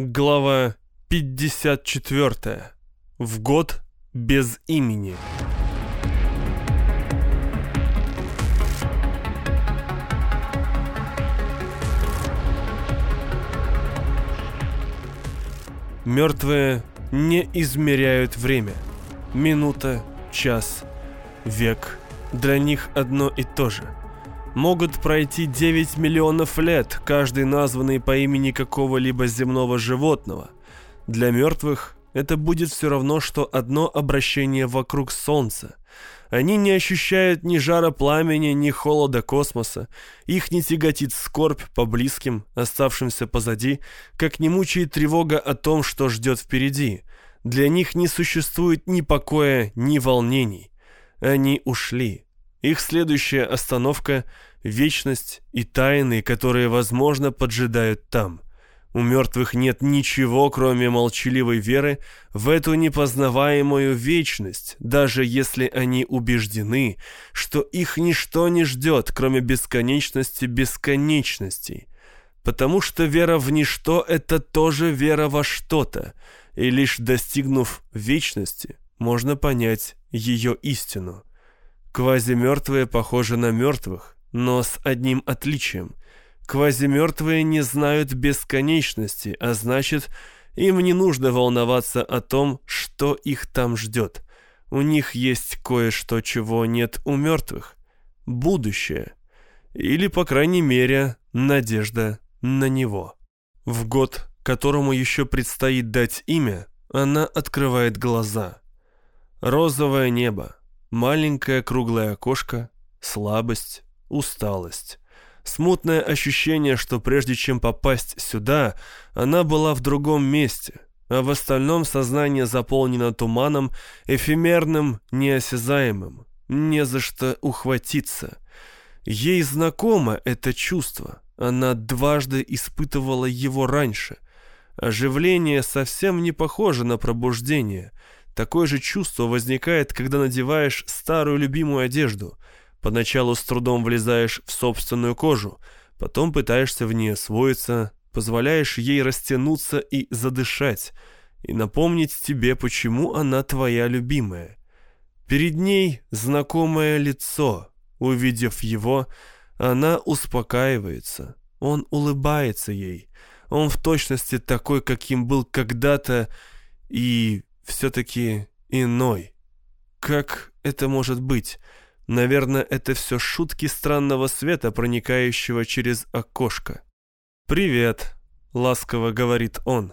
Глава 54. В год без имени. Мертвые не измеряют время. Минута, час, век. Для них одно и то же. Могут пройти 9 миллионов лет, каждый названный по имени какого-либо земного животного. Для мертвых это будет все равно, что одно обращение вокруг Солнца. Они не ощущают ни жара пламени, ни холода космоса. Их не тяготит скорбь по близким, оставшимся позади, как не мучает тревога о том, что ждет впереди. Для них не существует ни покоя, ни волнений. Они ушли. Их следующая остановка — вечность и тайны, которые, возможно, поджидают там. У мертвых нет ничего, кроме молчаливой веры в эту непознаваемую вечность, даже если они убеждены, что их ничто не ждет, кроме бесконечности бесконечностей. Потому что вера в ничто — это тоже вера во что-то, и лишь достигнув вечности, можно понять ее истину. Квазимертвые похожи на мертвых, но с одним отличием. Квазимертвые не знают бесконечности, а значит, им не нужно волноваться о том, что их там ждет. У них есть кое-что, чего нет у мертвых. Будущее. Или, по крайней мере, надежда на него. В год, которому еще предстоит дать имя, она открывает глаза. Розовое небо, маленькое круглое окошко, слабость, усталость. Смутное ощущение, что прежде чем попасть сюда, она была в другом месте, а в остальном сознание заполнено туманом, эфемерным, неосязаемым, не за что ухватиться. Ей знакомо это чувство, она дважды испытывала его раньше. Оживление совсем не похоже на пробуждение. Такое же чувство возникает, когда надеваешь старую любимую одежду – Поначалу с трудом влезаешь в собственную кожу, потом пытаешься в ней освоиться, позволяешь ей растянуться и задышать, и напомнить тебе, почему она твоя любимая. Перед ней знакомое лицо. Увидев его, она успокаивается. Он улыбается ей. Он в точности такой, каким был когда-то, и все-таки иной. Как это может быть? Наверное, это все шутки странного света, проникающего через окошко. «Привет», — ласково говорит он.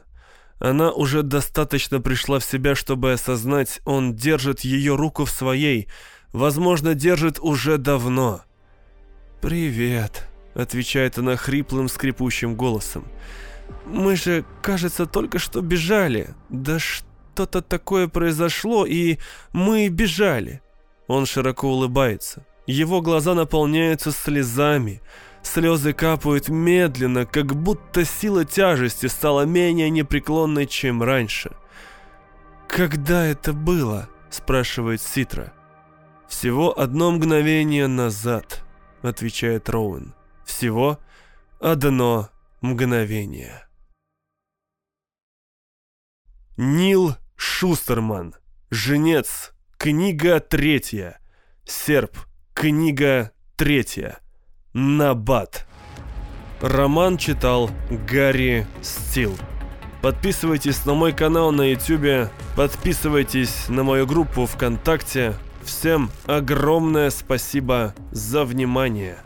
Она уже достаточно пришла в себя, чтобы осознать, он держит ее руку в своей, возможно, держит уже давно. «Привет», — отвечает она хриплым скрипучим голосом. «Мы же, кажется, только что бежали. Да что-то такое произошло, и мы бежали. Он широко улыбается. Его глаза наполняются слезами. Слезы капают медленно, как будто сила тяжести стала менее непреклонной, чем раньше. «Когда это было?» – спрашивает Ситра. «Всего одно мгновение назад», – отвечает Роуэн. «Всего одно мгновение». Нил Шустерман, женец Книга третья. Серп. Книга третья. Набат. Роман читал Гарри Стил. Подписывайтесь на мой канал на YouTube, подписывайтесь на мою группу ВКонтакте. Всем огромное спасибо за внимание.